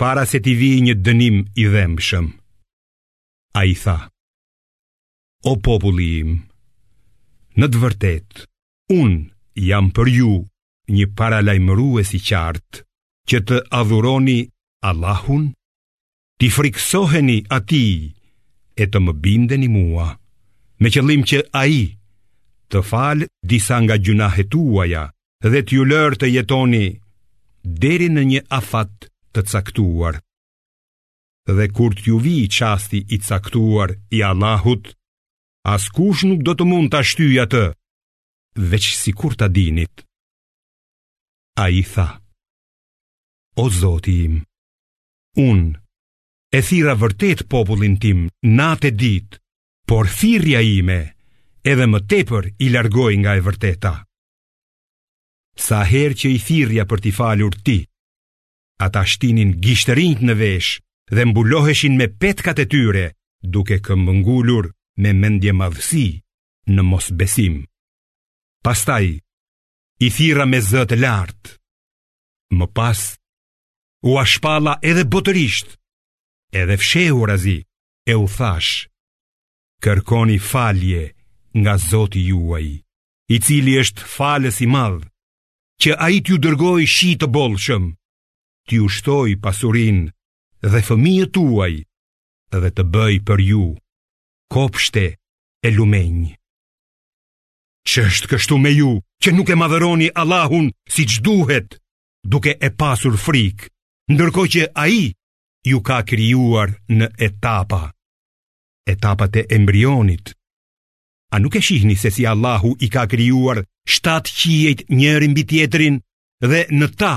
para se t'i vijë një dënim i dhembshëm. Ai tha, O populli im, në të vërtet, unë jam për ju një paralajmërues i qartë që të adhuroni Allahun, t'i frikësoheni atij e të më bindeni mua, me qëllim që ai të falë disa nga gjynahet tuaja dhe t'ju lërë të jetoni deri në një afat të caktuar. Dhe kur t'ju vijë çasti i caktuar i Allahut, askush nuk do të mund ta shtyjë atë, veç sikur ta dinit. Ai tha, o zoti im, unë e thirra vërtet popullin tim natë e ditë, por thirrja ime edhe më tepër i largoi nga e vërteta. Sa herë që i thirrja për t'i falur ti, ata shtinin gishtërinjtë në vesh dhe mbuloheshin me petkat e tyre, duke këmbëngulur me mendjemadhësi në mosbesim. Pastaj, i thirra me zë të lartë. Më pas, ua shpalla edhe botërisht, edhe fshehurazi, e u thashë, kërkoni falje nga zoti juaj. i cili është falës i madh, që ai t'ju dërgojë shi të bollshëm, t'ju shtojë pasurinë dhe fëmijët tuaj dhe të bëjë për ju, kopshte e lumenj. Ç'është kështu me ju që nuk e madhëroni Allahun siç duhet, duke e pasur frikë, ndërkohë që ai ju ka krijuar në etapa, etapat e embrionit, A nuk e shihni se si Allahu i ka krijuar shtatë qiejt njëri mbi tjetrin dhe në ta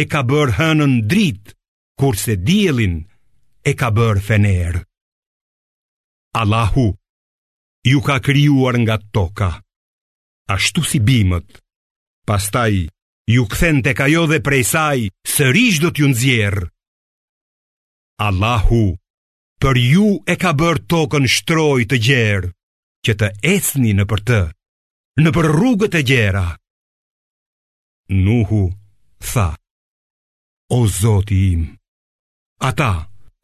e ka bërë hënën dritë, kurse diellin e ka bërë fener. Allahu ju ka krijuar nga toka, ashtu si bimët, pastaj ju kthen tek ajo dhe prej saj sërish do t'ju nxjerr. Allahu për ju e ka bërë tokën shtrojë të gjerë, që të ecni nëpër të, nëpër rrugët e gjera. Nuhu tha, o zoti im, ata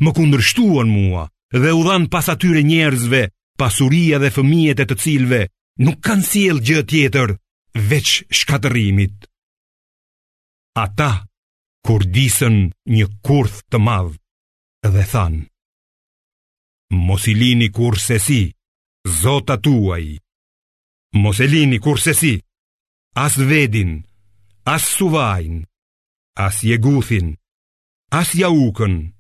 më kundërshtuan mua dhe u dhanë pas atyre njerëzve, pasuria dhe fëmijet e të cilëve, nuk kanë sjellë gjë tjetër, veç shkatërrimit. Ata, kurdisën një kurth të madh, dhe thanë, Mos i lini kurrsesi zotat tuaj, mos e lini kurrsesi, as Vedin, as Suvain, as Jeguthin, as Jaukën,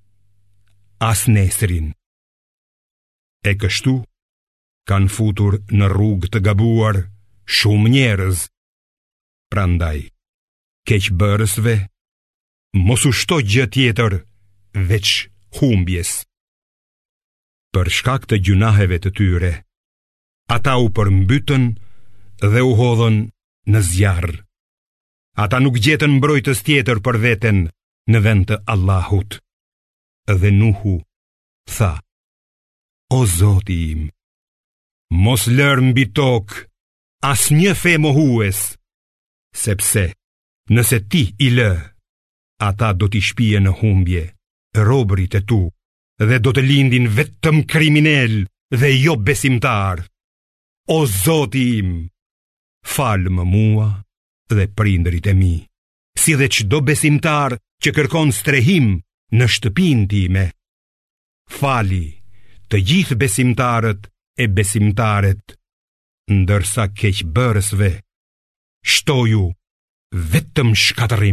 as Nesrin. E kështu, kanë futur në rrugë të gabuar shumë njerëz. Prandaj, keqbërësve, mos u shto gjë tjetër veç humbjes. Për shkak të gjunaheve të tyre, ata u përmbytën dhe u hodhën në zjarr. Ata nuk gjetën mbrojtës tjetër për vete në vend të Allahut. Dhe Nuhu tha: O Zoti im, mos lërë mbi tokë asnjë femohues, sepse Nëse ti i lë, ata do t'i shpien në humbje, robërit e tu, dhe do të lindin vetëm kriminelë dhe jobesimtarë. O Zoti im, falmë mua dhe prindërit e mi, si dhe çdo besimtar që kërkon strehim në shtëpinë time. Fali të gjithë besimtarët e besimtaret ndërsa keqbërësve shtoju vetëm shkatërrim.